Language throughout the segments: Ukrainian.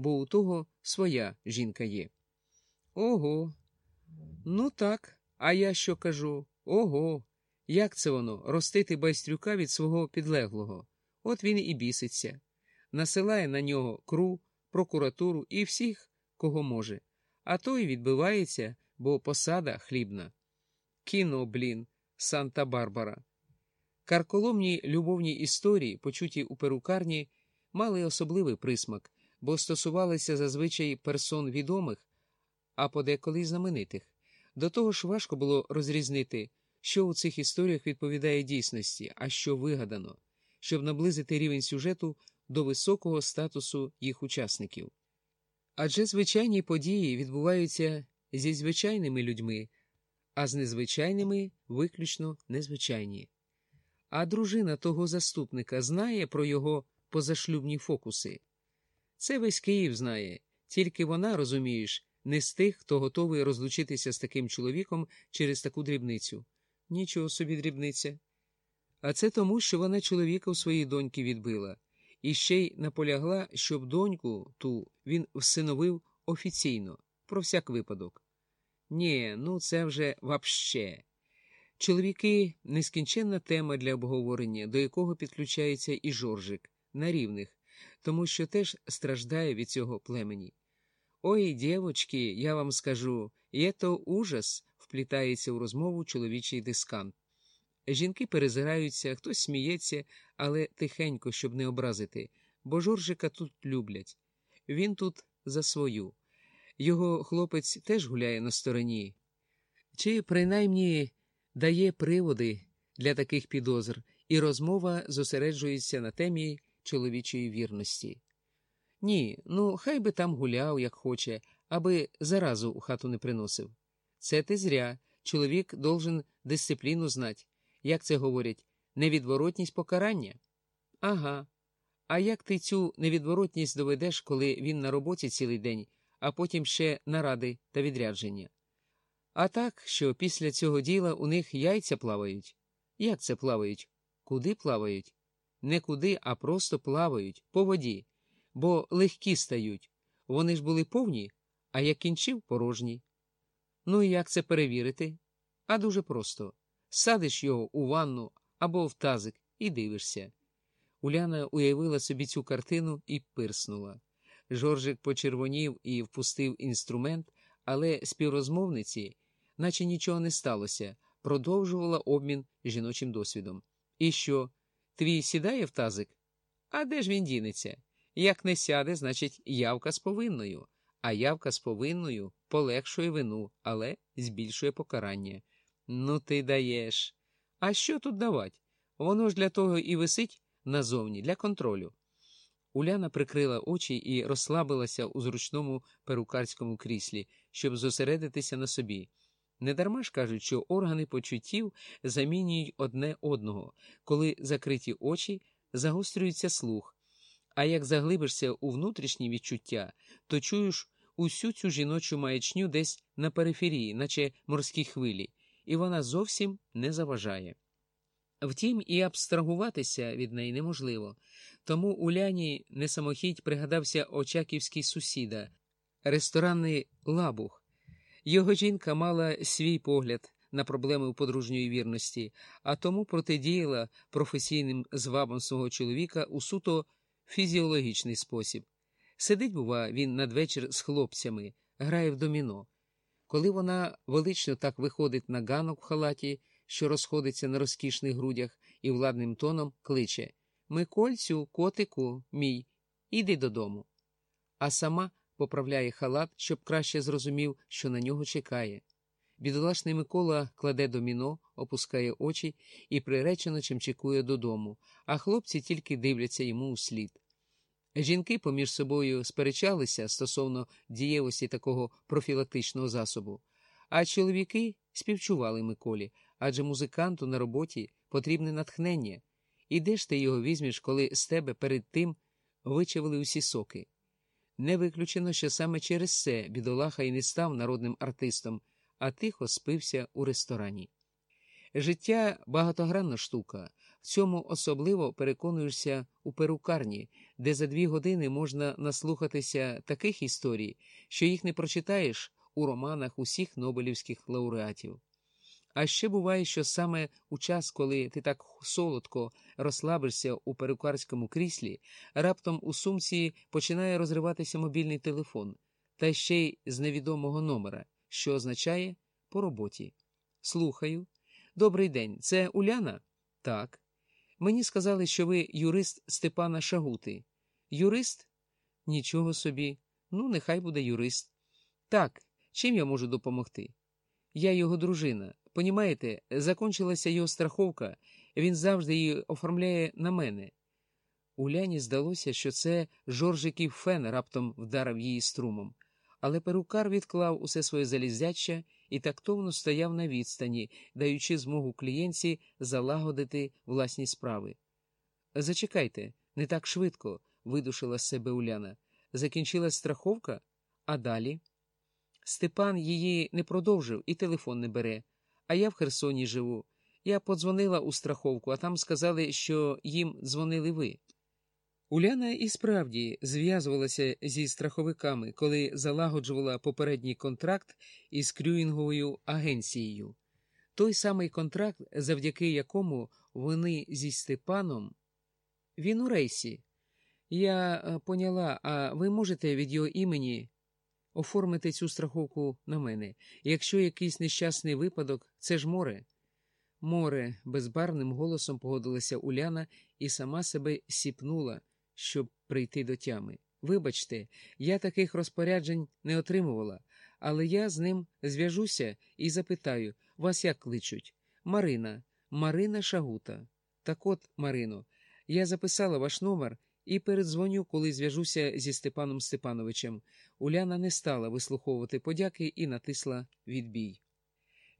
бо у того своя жінка є. Ого. Ну так, а я що кажу? Ого. Як це воно ростити байстрюка від свого підлеглого? От він і біситься, насилає на нього кру, прокуратуру і всіх, кого може, а той відбивається, бо посада хлібна. Кіно, блін, Санта-Барбара. Карколомні любовні історії, почуті у перукарні, мали особливий присмак, бо стосувалися зазвичай персон відомих, а подеколи й знаменитих. До того ж важко було розрізнити, що у цих історіях відповідає дійсності, а що вигадано, щоб наблизити рівень сюжету до високого статусу їх учасників. Адже звичайні події відбуваються зі звичайними людьми, а з незвичайними виключно незвичайні. А дружина того заступника знає про його позашлюбні фокуси. Це весь Київ знає, тільки вона, розумієш, не з тих, хто готовий розлучитися з таким чоловіком через таку дрібницю. Нічого собі дрібниця. А це тому, що вона чоловіка у своїй доньки відбила, і ще й наполягла, щоб доньку ту він всиновив офіційно, про всяк випадок. Ні, ну це вже вообще. Чоловіки нескінченна тема для обговорення, до якого підключається і Жоржик на рівних, тому що теж страждає від цього племені. Ой, дівочки, я вам скажу, є то ужас, вплітається у розмову чоловічий дискант. Жінки перезираються, хтось сміється, але тихенько, щоб не образити, бо Жоржика тут люблять. Він тут за свою. Його хлопець теж гуляє на стороні. Чи принаймні дає приводи для таких підозр, і розмова зосереджується на темі чоловічої вірності. Ні, ну хай би там гуляв, як хоче, аби заразу у хату не приносив. Це ти зря. Чоловік должен дисципліну знати. Як це говорять, невідворотність покарання? Ага. А як ти цю невідворотність доведеш, коли він на роботі цілий день, а потім ще наради та відрядження? А так, що після цього діла у них яйця плавають. Як це плавають? Куди плавають? Не куди, а просто плавають по воді, бо легкі стають. Вони ж були повні, а як кінчив порожні. Ну і як це перевірити? А дуже просто садиш його у ванну або в тазик і дивишся. Уляна уявила собі цю картину і пирснула. Жоржик почервонів і впустив інструмент, але співрозмовниці, наче нічого не сталося, продовжувала обмін жіночим досвідом. І що? Твій сідає в тазик? А де ж він дінеться? Як не сяде, значить, явка з повинною, а явка з повинною полегшує вину, але збільшує покарання. Ну, ти даєш. А що тут давать? Воно ж для того і висить назовні, для контролю. Уляна прикрила очі і розслабилася у зручному перукарському кріслі, щоб зосередитися на собі. Недарма ж кажуть, що органи почуттів замінюють одне одного, коли закриті очі загострюється слух. А як заглибишся у внутрішні відчуття, то чуєш усю цю жіночу маячню десь на периферії, наче морські хвилі, і вона зовсім не заважає. Втім, і абстрагуватися від неї неможливо, тому Уляні не самохідь пригадався очаківський сусіда, ресторанний лабух. Його жінка мала свій погляд на проблеми у подружньої вірності, а тому протидіяла професійним звабам свого чоловіка у суто фізіологічний спосіб. Сидить, бува, він надвечір з хлопцями, грає в доміно. Коли вона велично так виходить на ганок в халаті, що розходиться на розкішних грудях, і владним тоном кличе Микольцю, котику, мій, іди додому. А сама поправляє халат, щоб краще зрозумів, що на нього чекає. Бідолашний Микола кладе доміно, опускає очі і приречено чимчикує додому, а хлопці тільки дивляться йому у слід. Жінки поміж собою сперечалися стосовно дієвості такого профілактичного засобу, а чоловіки співчували Миколі, адже музиканту на роботі потрібне натхнення. І де ж ти його візьмеш, коли з тебе перед тим вичавили усі соки? Не виключено, що саме через це бідолаха і не став народним артистом, а тихо спився у ресторані. Життя багатогранна штука, В цьому особливо переконуєшся у перукарні, де за дві години можна наслухатися таких історій, що їх не прочитаєш у романах усіх Нобелівських лауреатів. А ще буває, що саме у час, коли ти так солодко розслабишся у перукарському кріслі, раптом у сумці починає розриватися мобільний телефон, та ще й з невідомого номера, що означає по роботі. Слухаю. Добрий день, це Уляна? Так. Мені сказали, що ви юрист Степана Шагути. Юрист? Нічого собі. Ну, нехай буде юрист. Так, чим я можу допомогти? Я його дружина. Понімаєте, закончилася його страховка, він завжди її оформляє на мене. Уляні здалося, що це Жоржиків фен раптом вдарив її струмом, але перукар відклав усе своє залізяча і тактовно стояв на відстані, даючи змогу клієнтці залагодити власні справи. Зачекайте, не так швидко, видушила з себе Уляна. Закінчилась страховка, а далі. Степан її не продовжив і телефон не бере. А я в Херсоні живу. Я подзвонила у страховку, а там сказали, що їм дзвонили ви. Уляна і справді зв'язувалася зі страховиками, коли залагоджувала попередній контракт із крюїнговою агенцією. Той самий контракт, завдяки якому вони зі Степаном. Він у рейсі. Я е, поняла, а ви можете від його імені оформити цю страховку на мене. Якщо якийсь нещасний випадок, це ж море. Море, безбарним голосом погодилася Уляна і сама себе сіпнула, щоб прийти до тями. Вибачте, я таких розпоряджень не отримувала, але я з ним зв'яжуся і запитаю вас як кличуть? Марина, Марина Шагута. Так от, Марино, я записала ваш номер і передзвоню, коли зв'яжуся зі Степаном Степановичем. Уляна не стала вислуховувати подяки і натисла відбій.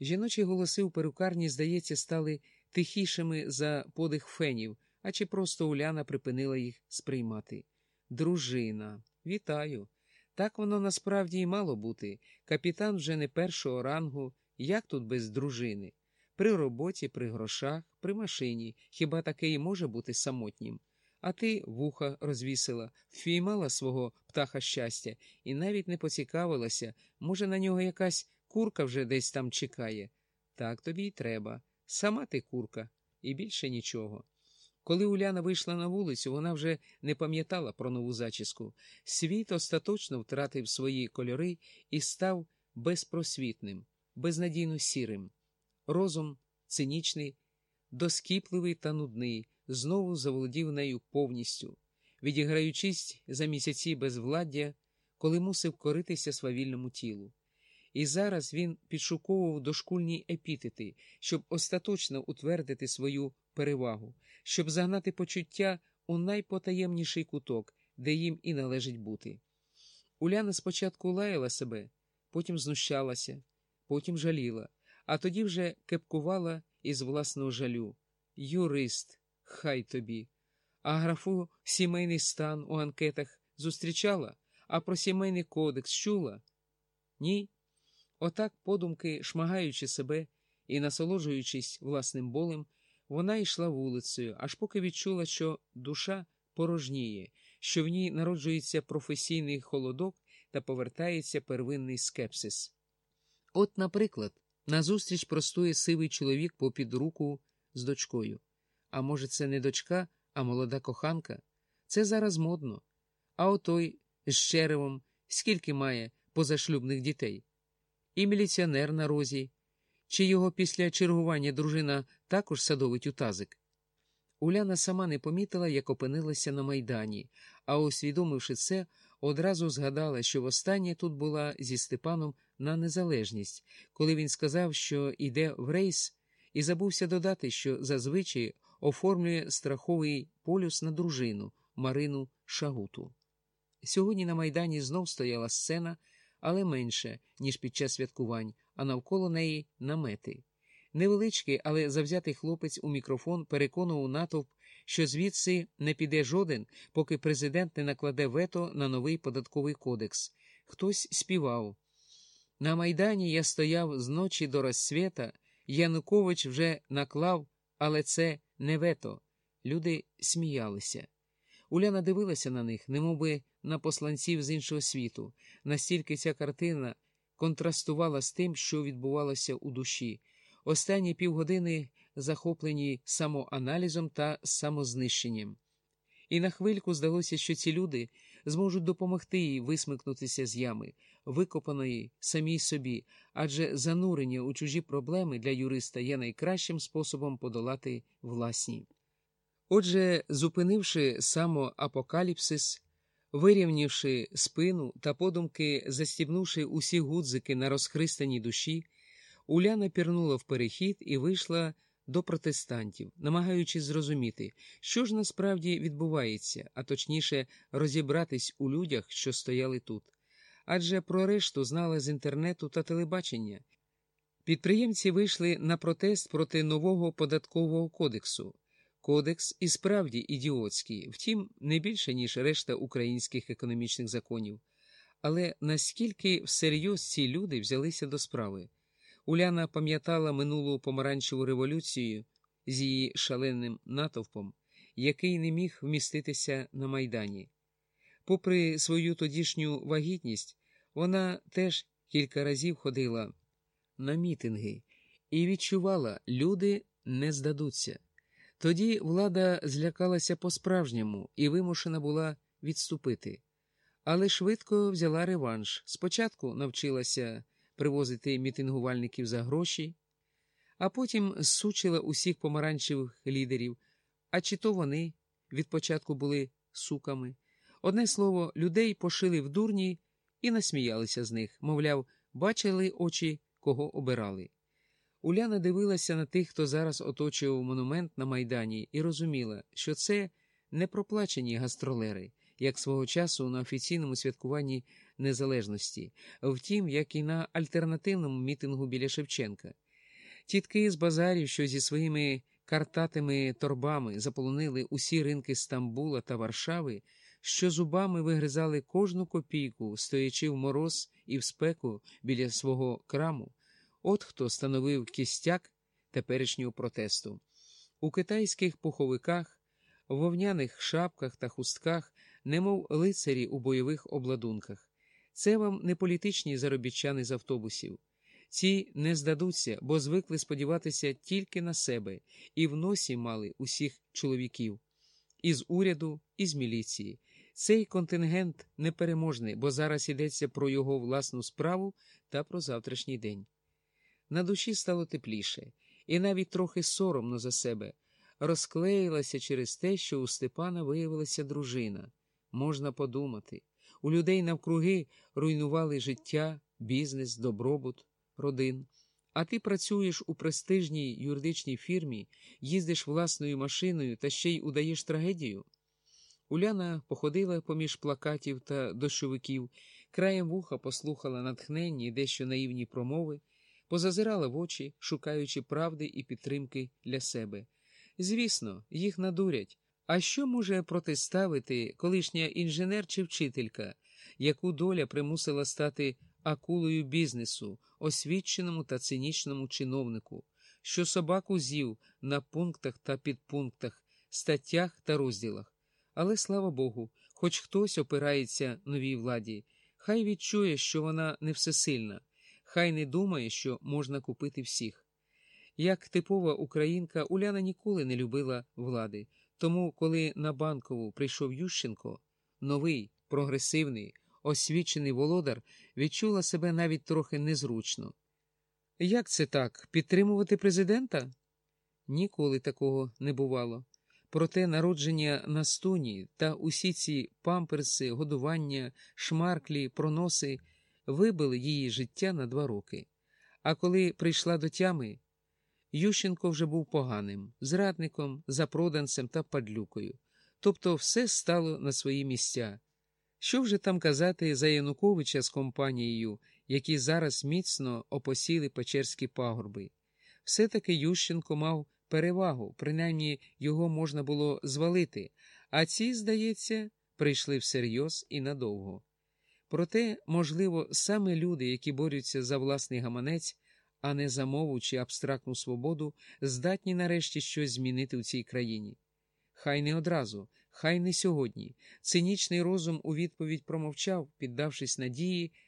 Жіночі голоси у перукарні, здається, стали тихішими за подих фенів, а чи просто Уляна припинила їх сприймати. Дружина, вітаю. Так воно насправді і мало бути. Капітан вже не першого рангу, як тут без дружини. При роботі, при грошах, при машині. Хіба таке і може бути самотнім? А ти вуха розвісила, впіймала свого птаха щастя і навіть не поцікавилася, може, на нього якась курка вже десь там чекає. Так тобі й треба. Сама ти курка, і більше нічого. Коли Уляна вийшла на вулицю, вона вже не пам'ятала про нову зачіску. Світ остаточно втратив свої кольори і став безпросвітним, безнадійно сірим. Розум цинічний, доскіпливий та нудний знову заволодів нею повністю, відіграючись за місяці безвладдя, коли мусив коритися свавільному тілу. І зараз він підшуковував дошкульні епітети, щоб остаточно утвердити свою перевагу, щоб загнати почуття у найпотаємніший куток, де їм і належить бути. Уляна спочатку лаяла себе, потім знущалася, потім жаліла, а тоді вже кепкувала із власного жалю. Юрист, Хай тобі. А графу сімейний стан у анкетах зустрічала, а про сімейний кодекс чула? Ні. Отак, подумки, шмагаючи себе і насолоджуючись власним болем, вона йшла вулицею, аж поки відчула, що душа порожніє, що в ній народжується професійний холодок та повертається первинний скепсис. От, наприклад, назустріч простує сивий чоловік попід руку з дочкою. А може, це не дочка, а молода коханка? Це зараз модно. А отой з черевом скільки має позашлюбних дітей? І міліціонер на розі, чи його після чергування дружина також садовить у тазик? Уляна сама не помітила, як опинилася на майдані, а усвідомивши це, одразу згадала, що востаннє тут була зі Степаном на незалежність, коли він сказав, що йде в рейс, і забувся додати, що зазвичай оформлює страховий полюс на дружину Марину Шагуту. Сьогодні на Майдані знов стояла сцена, але менше, ніж під час святкувань, а навколо неї намети. Невеличкий, але завзятий хлопець у мікрофон переконував натовп, що звідси не піде жоден, поки президент не накладе вето на новий податковий кодекс. Хтось співав. На Майдані я стояв з ночі до розсвіта, Янукович вже наклав Але це не вето. Люди сміялися. Уляна дивилася на них, немовби на посланців з іншого світу. Настільки ця картина контрастувала з тим, що відбувалося у душі. Останні півгодини захоплені самоаналізом та самознищенням. І на хвильку здалося, що ці люди зможуть допомогти їй висмикнутися з ями, викопаної самій собі, адже занурення у чужі проблеми для юриста є найкращим способом подолати власні. Отже, зупинивши самоапокаліпсис, вирівнявши спину та подумки, застібнувши усі гудзики на розхристаній душі, Уляна пірнула в перехід і вийшла до протестантів, намагаючись зрозуміти, що ж насправді відбувається, а точніше, розібратись у людях, що стояли тут. Адже про решту знала з інтернету та телебачення. Підприємці вийшли на протест проти нового податкового кодексу. Кодекс і справді ідіотський, втім, не більше, ніж решта українських економічних законів. Але наскільки всерйоз ці люди взялися до справи? Уляна пам'ятала минулу помаранчеву революцію з її шаленим натовпом, який не міг вміститися на майдані. Попри свою тодішню вагітність, вона теж кілька разів ходила на мітинги і відчувала, люди не здадуться. Тоді влада злякалася по-справжньому і вимушена була відступити. Але швидко взяла реванш. Спочатку навчилася привозити мітингувальників за гроші, а потім сучила усіх помаранчевих лідерів. А чи то вони від початку були суками. Одне слово, людей пошили в дурні і насміялися з них, мовляв, бачили очі, кого обирали. Уляна дивилася на тих, хто зараз оточував монумент на Майдані, і розуміла, що це не проплачені гастролери, як свого часу на офіційному святкуванні незалежності, втім, як і на альтернативному мітингу біля Шевченка. Тітки з базарів, що зі своїми картатими торбами заполонили усі ринки Стамбула та Варшави, що зубами вигризали кожну копійку, стоячи в мороз і в спеку біля свого краму. От хто становив кістяк теперішнього протесту. У китайських пуховиках, вовняних шапках та хустках, немов лицарі у бойових обладунках. Це вам не політичні заробітчани з автобусів. Ці не здадуться, бо звикли сподіватися тільки на себе і в носі мали усіх чоловіків із уряду, і з міліції. Цей контингент непереможний, бо зараз йдеться про його власну справу та про завтрашній день. На душі стало тепліше, і навіть трохи соромно за себе розклеїлася через те, що у Степана виявилася дружина. Можна подумати. У людей навкруги руйнували життя, бізнес, добробут, родин. А ти працюєш у престижній юридичній фірмі, їздиш власною машиною та ще й удаєш трагедію. Уляна походила поміж плакатів та дощовиків, краєм вуха послухала натхненні, дещо наївні промови, позазирала в очі, шукаючи правди і підтримки для себе. Звісно, їх надурять. А що може протиставити колишня інженер чи вчителька, яку доля примусила стати акулою бізнесу, освіченому та цинічному чиновнику, що собаку з'їв на пунктах та підпунктах, статтях та розділах? Але слава Богу, хоч хтось опирається новій владі, хай відчує, що вона не всесильна, хай не думає, що можна купити всіх. Як типова українка, Уляна ніколи не любила влади. Тому, коли на банкову прийшов Ющенко, новий, прогресивний, освічений володар, відчула себе навіть трохи незручно. Як це так? Підтримувати президента? Ніколи такого не бувало. Проте народження на стуні та усі ці памперси, годування, шмарклі, проноси вибили її життя на два роки. А коли прийшла до тями, Ющенко вже був поганим, зрадником, запроданцем та падлюкою. Тобто все стало на свої місця. Що вже там казати за Януковича з компанією, які зараз міцно опосіли печерські пагорби? Все-таки Ющенко мав перевагу, принаймні його можна було звалити, а ці, здається, прийшли всерйоз і надовго. Проте, можливо, саме люди, які борються за власний гаманець, а не за мову чи абстрактну свободу, здатні нарешті щось змінити в цій країні. Хай не одразу, хай не сьогодні. Цинічний розум у відповідь промовчав, піддавшись надії,